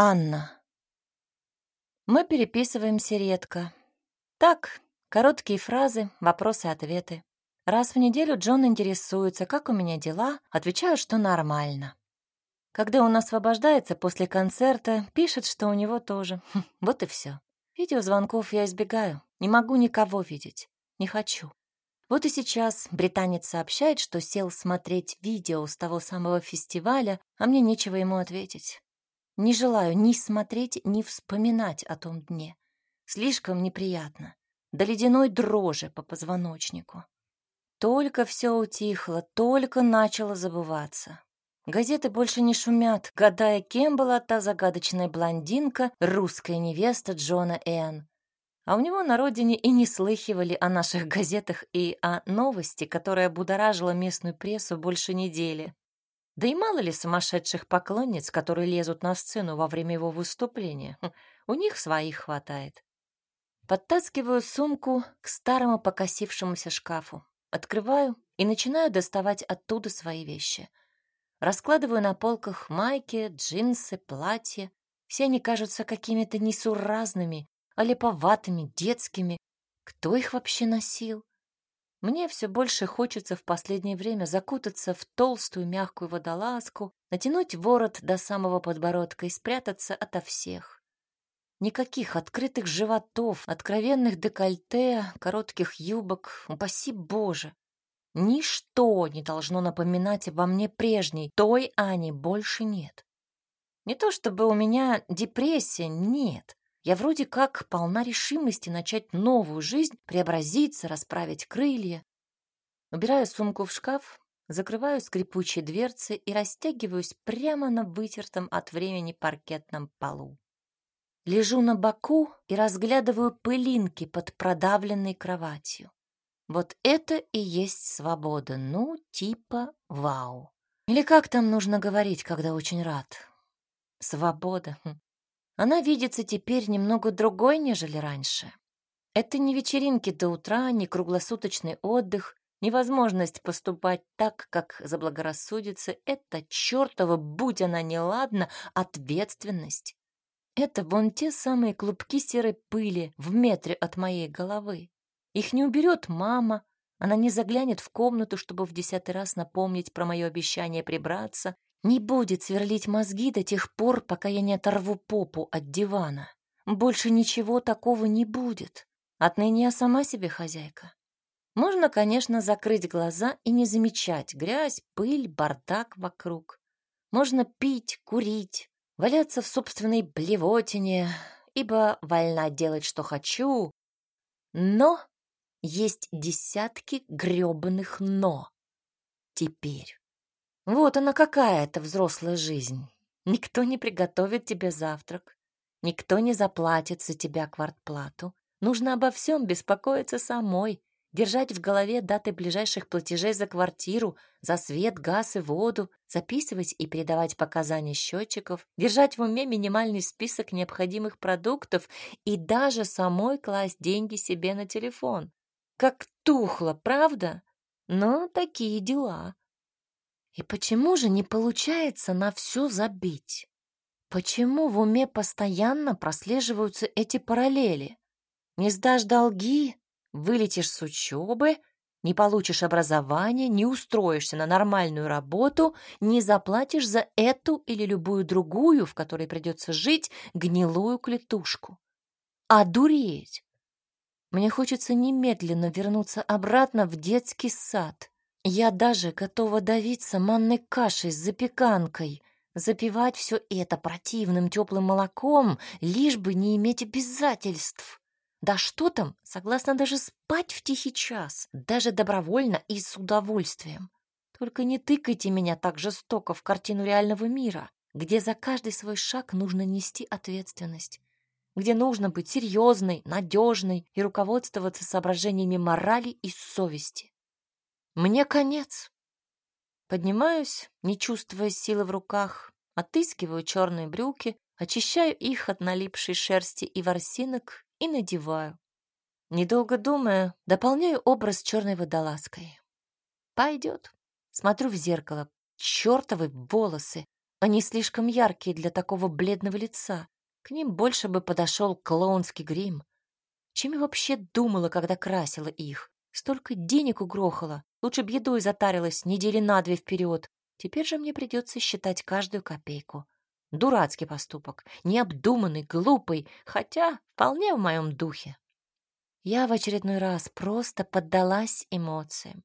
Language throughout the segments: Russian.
Анна. Мы переписываемся редко. Так, короткие фразы, вопросы-ответы. Раз в неделю Джон интересуется, как у меня дела, отвечаю, что нормально. Когда он освобождается после концерта, пишет, что у него тоже. Хм, вот и все. Видеозвонков я избегаю. Не могу никого видеть. Не хочу. Вот и сейчас британец сообщает, что сел смотреть видео с того самого фестиваля, а мне нечего ему ответить. Не желаю ни смотреть, ни вспоминать о том дне. Слишком неприятно. До ледяной дрожи по позвоночнику. Только все утихло, только начало забываться. Газеты больше не шумят, гадая, кем была та загадочная блондинка, русская невеста Джона Энн. А у него на родине и не слыхивали о наших газетах и о новости, которая будоражила местную прессу больше недели. Да и мало ли сумасшедших поклонниц, которые лезут на сцену во время его выступления. Хм, у них своих хватает. Подтаскиваю сумку к старому покосившемуся шкафу. Открываю и начинаю доставать оттуда свои вещи. Раскладываю на полках майки, джинсы, платья. Все они кажутся какими-то несуразными, а липоватыми, детскими. Кто их вообще носил? Мне все больше хочется в последнее время закутаться в толстую мягкую водолазку, натянуть ворот до самого подбородка и спрятаться ото всех. Никаких открытых животов, откровенных декольте, коротких юбок, упаси Боже. Ничто не должно напоминать обо мне прежней, той Ани больше нет. Не то чтобы у меня депрессия, нет. Я вроде как полна решимости начать новую жизнь, преобразиться, расправить крылья. Убираю сумку в шкаф, закрываю скрипучие дверцы и растягиваюсь прямо на вытертом от времени паркетном полу. Лежу на боку и разглядываю пылинки под продавленной кроватью. Вот это и есть свобода, ну, типа вау. Или как там нужно говорить, когда очень рад? Свобода. Она видится теперь немного другой, нежели раньше. Это не вечеринки до утра, не круглосуточный отдых, невозможность поступать так, как заблагорассудится. Это чертова, будь она неладна, ответственность. Это вон те самые клубки серой пыли в метре от моей головы. Их не уберет мама, она не заглянет в комнату, чтобы в десятый раз напомнить про мое обещание прибраться, не будет сверлить мозги до тех пор, пока я не оторву попу от дивана. Больше ничего такого не будет. Отныне я сама себе хозяйка. Можно, конечно, закрыть глаза и не замечать грязь, пыль, бардак вокруг. Можно пить, курить, валяться в собственной блевотине, ибо вольна делать, что хочу. Но есть десятки грёбаных «но». Теперь. Вот она какая-то взрослая жизнь. Никто не приготовит тебе завтрак, никто не заплатит за тебя квартплату. Нужно обо всем беспокоиться самой, держать в голове даты ближайших платежей за квартиру, за свет, газ и воду, записывать и передавать показания счетчиков, держать в уме минимальный список необходимых продуктов и даже самой класть деньги себе на телефон. Как тухло, правда? Но такие дела. И почему же не получается на все забить? Почему в уме постоянно прослеживаются эти параллели? Не сдашь долги, вылетишь с учебы, не получишь образование, не устроишься на нормальную работу, не заплатишь за эту или любую другую, в которой придется жить, гнилую клетушку. А дуреть! Мне хочется немедленно вернуться обратно в детский сад, я даже готова давиться манной кашей с запеканкой, запивать все это противным теплым молоком, лишь бы не иметь обязательств. Да что там, согласна даже спать в тихий час, даже добровольно и с удовольствием. Только не тыкайте меня так жестоко в картину реального мира, где за каждый свой шаг нужно нести ответственность, где нужно быть серьезной, надежной и руководствоваться соображениями морали и совести. Мне конец. Поднимаюсь, не чувствуя силы в руках, отыскиваю черные брюки, очищаю их от налипшей шерсти и ворсинок и надеваю. Недолго думая, дополняю образ черной водолазкой. Пойдет. Смотрю в зеркало. Чертовы волосы. Они слишком яркие для такого бледного лица. К ним больше бы подошел клоунский грим. Чем я вообще думала, когда красила их? Столько денег угрохала. Лучше б едой затарилась недели на две вперед. Теперь же мне придется считать каждую копейку. Дурацкий поступок, необдуманный, глупый, хотя вполне в моем духе. Я в очередной раз просто поддалась эмоциям.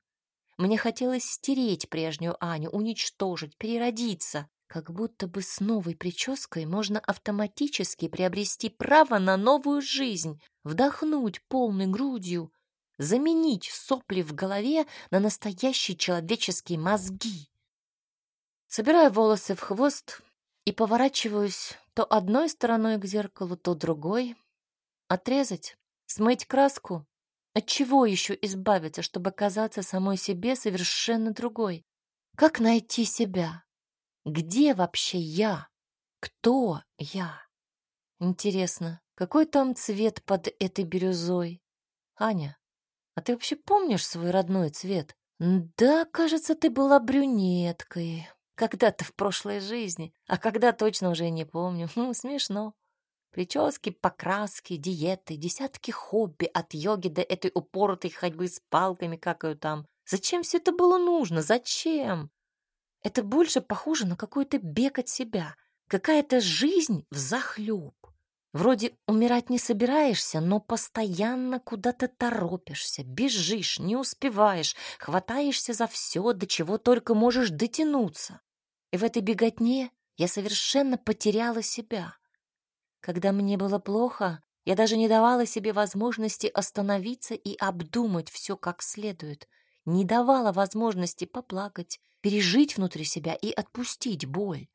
Мне хотелось стереть прежнюю Аню, уничтожить, переродиться. Как будто бы с новой прической можно автоматически приобрести право на новую жизнь, вдохнуть полной грудью, заменить сопли в голове на настоящие человеческие мозги. Собираю волосы в хвост и поворачиваюсь то одной стороной к зеркалу, то другой. Отрезать, смыть краску. От чего еще избавиться, чтобы казаться самой себе совершенно другой? Как найти себя? Где вообще я? Кто я? Интересно, какой там цвет под этой бирюзой? Аня, а ты вообще помнишь свой родной цвет? Да, кажется, ты была брюнеткой. Когда-то в прошлой жизни, а когда точно уже не помню. Хм, смешно. Прически, покраски, диеты, десятки хобби от йоги до этой упоротой ходьбы с палками, как ее там. Зачем все это было нужно? Зачем? Это больше похоже на какой-то бег от себя. Какая-то жизнь в захлеб. Вроде умирать не собираешься, но постоянно куда-то торопишься, бежишь, не успеваешь, хватаешься за все, до чего только можешь дотянуться. И в этой беготне я совершенно потеряла себя. Когда мне было плохо, я даже не давала себе возможности остановиться и обдумать все как следует, не давала возможности поплакать, пережить внутри себя и отпустить боль.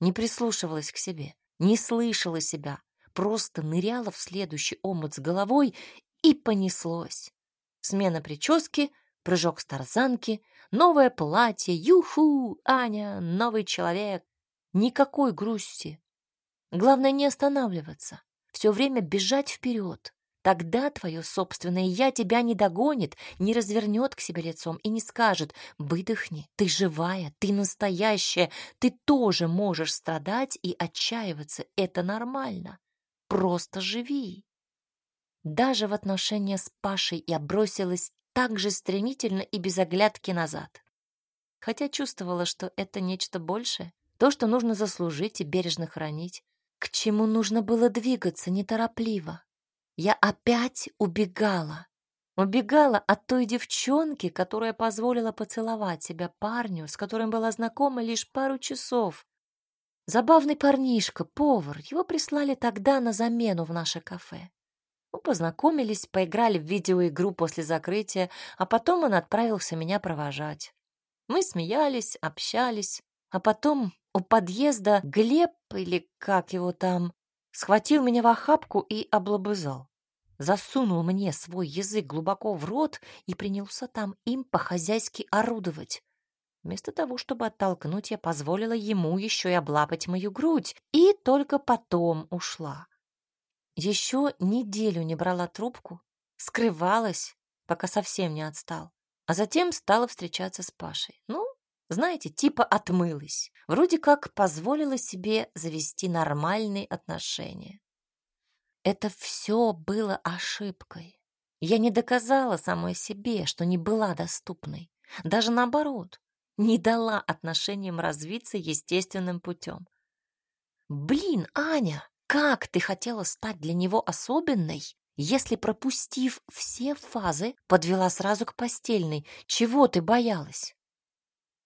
Не прислушивалась к себе не слышала себя, просто ныряла в следующий омут с головой и понеслось. Смена прически, прыжок с тарзанки, новое платье, юху, Аня, новый человек. Никакой грусти. Главное не останавливаться, все время бежать вперед. Тогда твое собственное «я» тебя не догонит, не развернет к себе лицом и не скажет «выдохни, ты живая, ты настоящая, ты тоже можешь страдать и отчаиваться, это нормально, просто живи». Даже в отношения с Пашей я бросилась так же стремительно и без оглядки назад. Хотя чувствовала, что это нечто большее, то, что нужно заслужить и бережно хранить, к чему нужно было двигаться неторопливо, я опять убегала. Убегала от той девчонки, которая позволила поцеловать себя парню, с которым была знакома лишь пару часов. Забавный парнишка, повар, его прислали тогда на замену в наше кафе. Мы познакомились, поиграли в видеоигру после закрытия, а потом он отправился меня провожать. Мы смеялись, общались, а потом у подъезда Глеб, или как его там, схватил меня в охапку и облобызал. Засунул мне свой язык глубоко в рот и принялся там им по-хозяйски орудовать. Вместо того, чтобы оттолкнуть, я позволила ему еще и облапать мою грудь, и только потом ушла. Еще неделю не брала трубку, скрывалась, пока совсем не отстал, а затем стала встречаться с Пашей. Ну, знаете, типа отмылась. Вроде как позволила себе завести нормальные отношения. Это все было ошибкой. Я не доказала самой себе, что не была доступной. Даже наоборот, не дала отношениям развиться естественным путем. Блин, Аня, как ты хотела стать для него особенной, если, пропустив все фазы, подвела сразу к постельной? Чего ты боялась?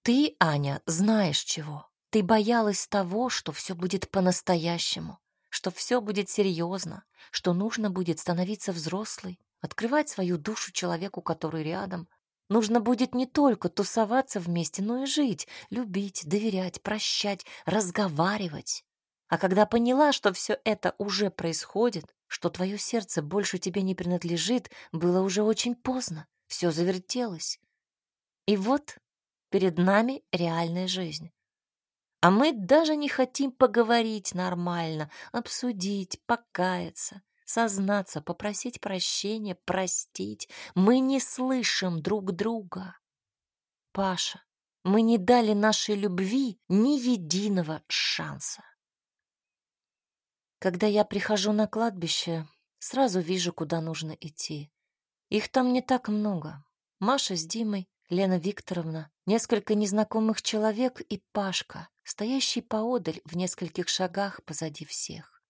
Ты, Аня, знаешь чего. Ты боялась того, что все будет по-настоящему, что все будет серьезно, что нужно будет становиться взрослой, открывать свою душу человеку, который рядом. Нужно будет не только тусоваться вместе, но и жить, любить, доверять, прощать, разговаривать. А когда поняла, что все это уже происходит, что твое сердце больше тебе не принадлежит, было уже очень поздно, все завертелось. И вот Перед нами реальная жизнь. А мы даже не хотим поговорить нормально, обсудить, покаяться, сознаться, попросить прощения, простить. Мы не слышим друг друга. Паша, Мы не дали нашей любви ни единого шанса. Когда я прихожу на кладбище, сразу вижу, куда нужно идти. Их там не так много. Маша с Димой, Лена Викторовна, несколько незнакомых человек и Пашка, стоящий поодаль в нескольких шагах позади всех.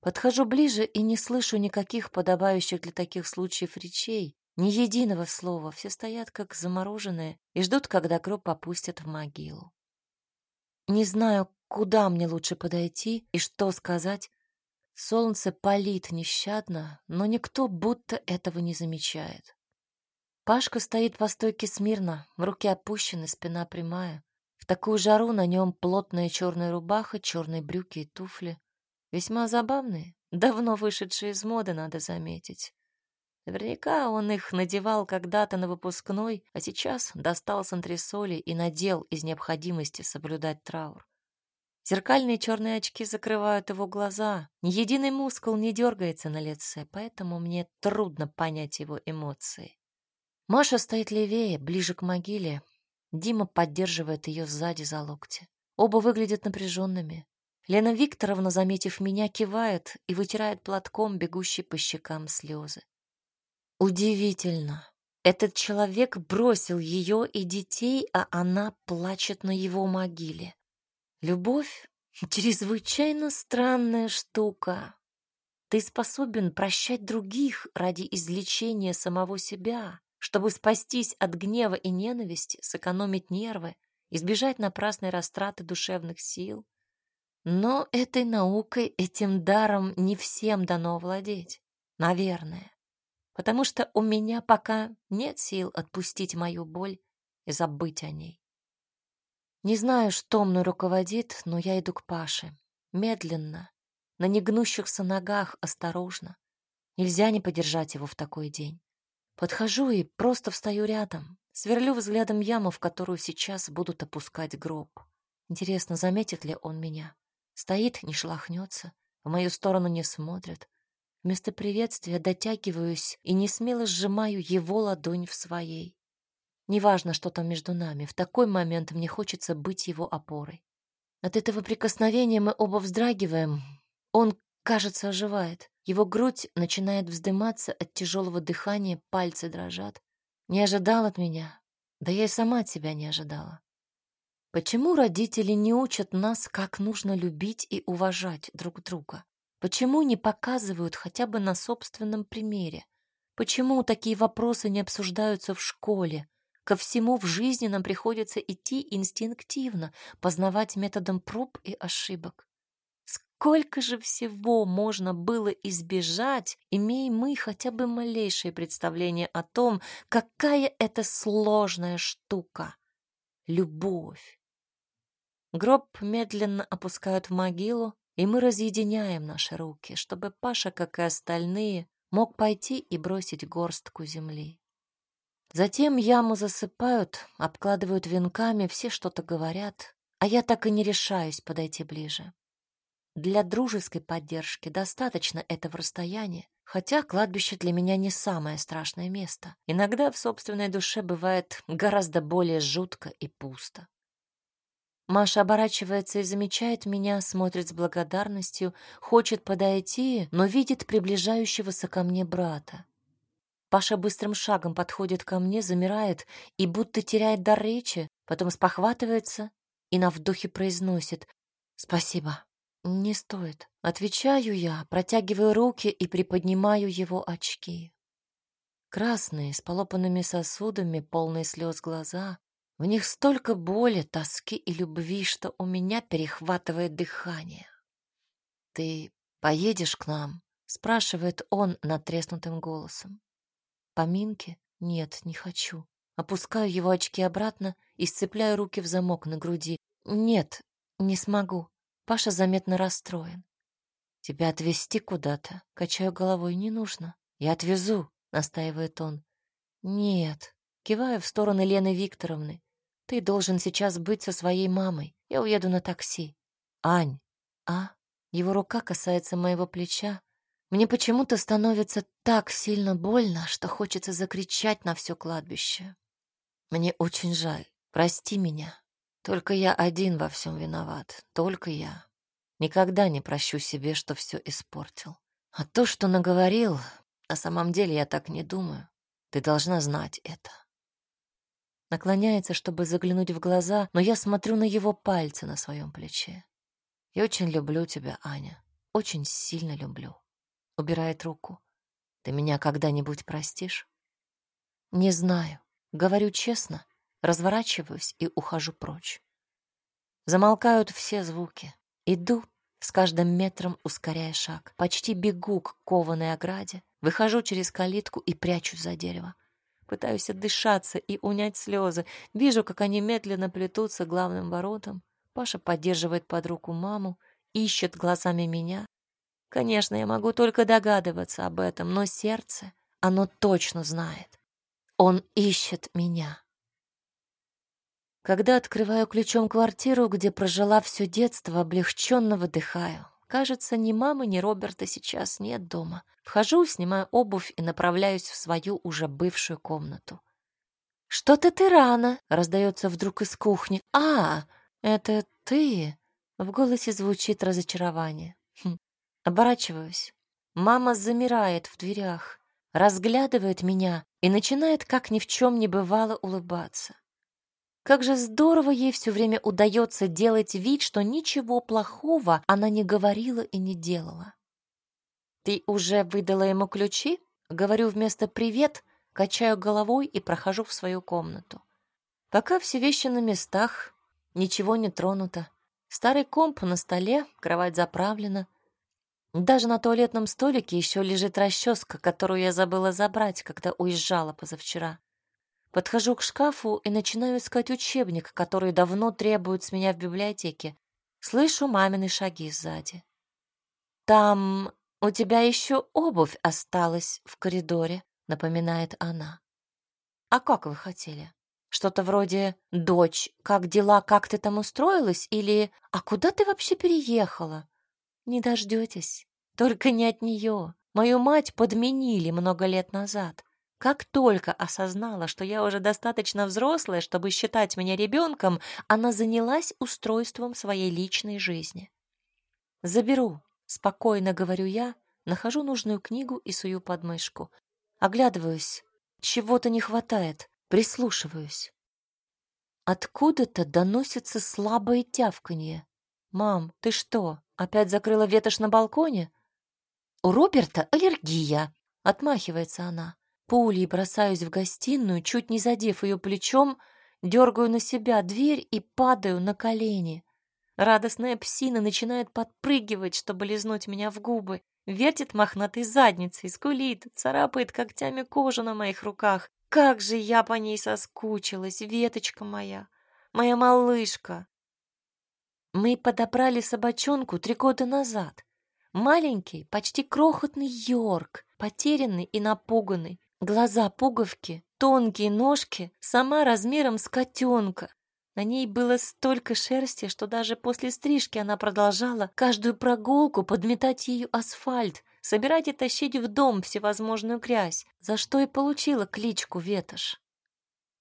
Подхожу ближе и не слышу никаких подобающих для таких случаев речей, ни единого слова. Все стоят как замороженные и ждут, когда гроб опустят в могилу. Не знаю, куда мне лучше подойти и что сказать. Солнце палит нещадно, но никто будто этого не замечает. Пашка стоит по стойке смирно, руки опущены, спина прямая. В такую жару на нем плотная черная рубаха, черные брюки и туфли. Весьма забавные, давно вышедшие из моды, надо заметить. Наверняка он их надевал когда-то на выпускной, а сейчас достал с антресоли и надел из необходимости соблюдать траур. Зеркальные черные очки закрывают его глаза. Ни единый мускул не дергается на лице, поэтому мне трудно понять его эмоции. Маша стоит левее, ближе к могиле. Дима поддерживает ее сзади за локти. Оба выглядят напряженными. Лена Викторовна, заметив меня, кивает и вытирает платком бегущие по щекам слезы. Удивительно. Этот человек бросил ее и детей, а она плачет на его могиле. Любовь — чрезвычайно странная штука. Ты способен прощать других ради излечения самого себя, чтобы спастись от гнева и ненависти, сэкономить нервы, избежать напрасной растраты душевных сил. Но этой наукой, этим даром не всем дано владеть. Наверное. Потому что у меня пока нет сил отпустить мою боль и забыть о ней. Не знаю, что мной руководит, но я иду к Паше. Медленно, на негнущихся ногах, осторожно. Нельзя не подержать его в такой день. Подхожу и просто встаю рядом, сверлю взглядом яму, в которую сейчас будут опускать гроб. Интересно, заметит ли он меня? Стоит, не шлахнется, в мою сторону не смотрит. Вместо приветствия дотягиваюсь и не смело сжимаю его ладонь в своей. Неважно, что там между нами, в такой момент мне хочется быть его опорой. От этого прикосновения мы оба вздрагиваем. Он, кажется, оживает. Его грудь начинает вздыматься от тяжелого дыхания, пальцы дрожат. Не ожидал от меня. Да я и сама от себя не ожидала. Почему родители не учат нас, как нужно любить и уважать друг друга? Почему не показывают хотя бы на собственном примере? Почему такие вопросы не обсуждаются в школе? Ко всему в жизни нам приходится идти инстинктивно, познавать методом проб и ошибок. Сколько же всего можно было избежать, имея мы хотя бы малейшее представление о том, какая это сложная штука — любовь. Гроб медленно опускают в могилу, и мы разъединяем наши руки, чтобы Паша, как и остальные, мог пойти и бросить горстку земли. Затем яму засыпают, обкладывают венками, все что-то говорят, а я так и не решаюсь подойти ближе. Для дружеской поддержки достаточно этого расстояния, хотя кладбище для меня не самое страшное место. Иногда в собственной душе бывает гораздо более жутко и пусто. Маша оборачивается и замечает меня, смотрит с благодарностью, хочет подойти, но видит приближающегося ко мне брата. Паша быстрым шагом подходит ко мне, замирает и будто теряет дар речи, потом спохватывается и на вдохе произносит «Спасибо». «Не стоит». Отвечаю я, протягиваю руки и приподнимаю его очки. Красные, с полопанными сосудами, полные слез глаза, в них столько боли, тоски и любви, что у меня перехватывает дыхание. «Ты поедешь к нам?» — спрашивает он натреснутым голосом. «Поминки? Нет, не хочу. Опускаю его очки обратно и сцепляю руки в замок на груди. Нет, не смогу. Паша заметно расстроен. Тебя отвезти куда-то? Качаю головой, не нужно. Я отвезу, настаивает он. Нет, Киваю в сторону Лены Викторовны. Ты должен сейчас быть со своей мамой. Я уеду на такси. Ань, а? Его рука касается моего плеча. Мне почему-то становится так сильно больно, что хочется закричать на все кладбище. Мне очень жаль. Прости меня. Только я один во всем виноват. Только я. Никогда не прощу себе, что все испортил. А то, что наговорил, на самом деле я так не думаю. Ты должна знать это. Наклоняется, чтобы заглянуть в глаза, но я смотрю на его пальцы на своем плече. Я очень люблю тебя, Аня. Очень сильно люблю. Убирает руку. Ты меня когда-нибудь простишь? Не знаю. Говорю честно, разворачиваюсь и ухожу прочь. Замолкают все звуки. Иду, с каждым метром ускоряя шаг. Почти бегу к кованой ограде, выхожу через калитку и прячусь за дерево. Пытаюсь отдышаться и унять слезы. Вижу, как они медленно плетутся главным воротам. Паша поддерживает под руку маму, ищет глазами меня. Конечно, я могу только догадываться об этом, но сердце, оно точно знает. Он ищет меня. Когда открываю ключом квартиру, где прожила все детство, облегченно выдыхаю. Кажется, ни мамы, ни Роберта сейчас нет дома. Вхожу, снимаю обувь и направляюсь в свою уже бывшую комнату. «Что-то ты рано!» — раздается вдруг из кухни. «А, это ты?» — в голосе звучит разочарование. Хм. Оборачиваюсь. Мама замирает в дверях, разглядывает меня и начинает, как ни в чем не бывало, улыбаться. Как же здорово ей все время удается делать вид, что ничего плохого она не говорила и не делала. «Ты уже выдала ему ключи?» Говорю вместо «привет», качаю головой и прохожу в свою комнату. Пока все вещи на местах, ничего не тронуто. Старый комп на столе, кровать заправлена. Даже на туалетном столике еще лежит расческа, которую я забыла забрать, когда уезжала позавчера. Подхожу к шкафу и начинаю искать учебник, который давно требует с меня в библиотеке. Слышу мамины шаги сзади. «Там у тебя еще обувь осталась в коридоре», — напоминает она. «А как вы хотели? Что-то вроде «Дочь, как дела, как ты там устроилась?» или «А куда ты вообще переехала?» «Не дождетесь. Только не от нее. Мою мать подменили много лет назад. Как только осознала, что я уже достаточно взрослая, чтобы считать меня ребенком, она занялась устройством своей личной жизни. «Заберу», — спокойно говорю я, нахожу нужную книгу и сую под мышку. Оглядываюсь. Чего-то не хватает. Прислушиваюсь. Откуда-то доносится слабое тявканье. «Мам, ты что, опять закрыла ветошь на балконе?» «У Роберта аллергия», — отмахивается она. Пулей бросаюсь в гостиную, чуть не задев ее плечом, дергаю на себя дверь и падаю на колени. Радостная псина начинает подпрыгивать, чтобы лизнуть меня в губы, вертит мохнатой задницей, скулит, царапает когтями кожу на моих руках. Как же я по ней соскучилась, веточка моя, моя малышка. Мы подобрали собачонку три года назад. Маленький, почти крохотный Йорк, потерянный и напуганный, Глаза пуговки, тонкие ножки, сама размером с котенка. На ней было столько шерсти, что даже после стрижки она продолжала каждую прогулку подметать ею асфальт, собирать и тащить в дом всевозможную грязь, за что и получила кличку Ветошь.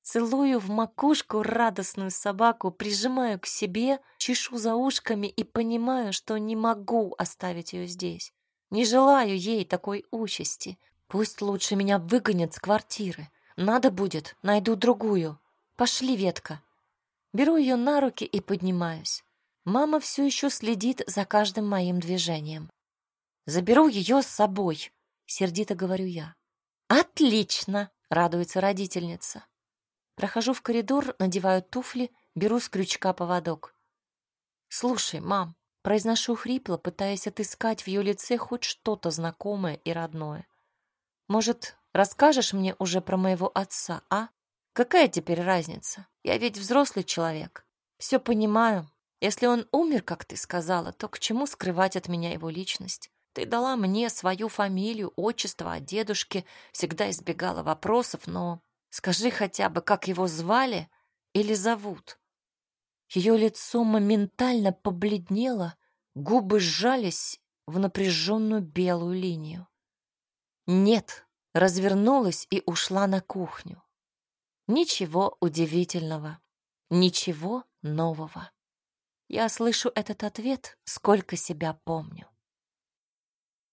Целую в макушку радостную собаку, прижимаю к себе, чешу за ушками и понимаю, что не могу оставить ее здесь. Не желаю ей такой участи. Пусть лучше меня выгонят с квартиры. Надо будет, найду другую. Пошли, ветка. Беру ее на руки и поднимаюсь. Мама все еще следит за каждым моим движением. Заберу ее с собой, сердито говорю я. Отлично, радуется родительница. Прохожу в коридор, надеваю туфли, беру с крючка поводок. Слушай, мам, произношу хрипло, пытаясь отыскать в ее лице хоть что-то знакомое и родное. Может, расскажешь мне уже про моего отца, а? Какая теперь разница? Я ведь взрослый человек. Все понимаю. Если он умер, как ты сказала, то к чему скрывать от меня его личность? Ты дала мне свою фамилию, отчество от дедушки, всегда избегала вопросов, но скажи хотя бы, как его звали или зовут. Ее лицо моментально побледнело, губы сжались в напряженную белую линию. Нет, развернулась и ушла на кухню. Ничего удивительного. Ничего нового. Я слышу этот ответ, сколько себя помню.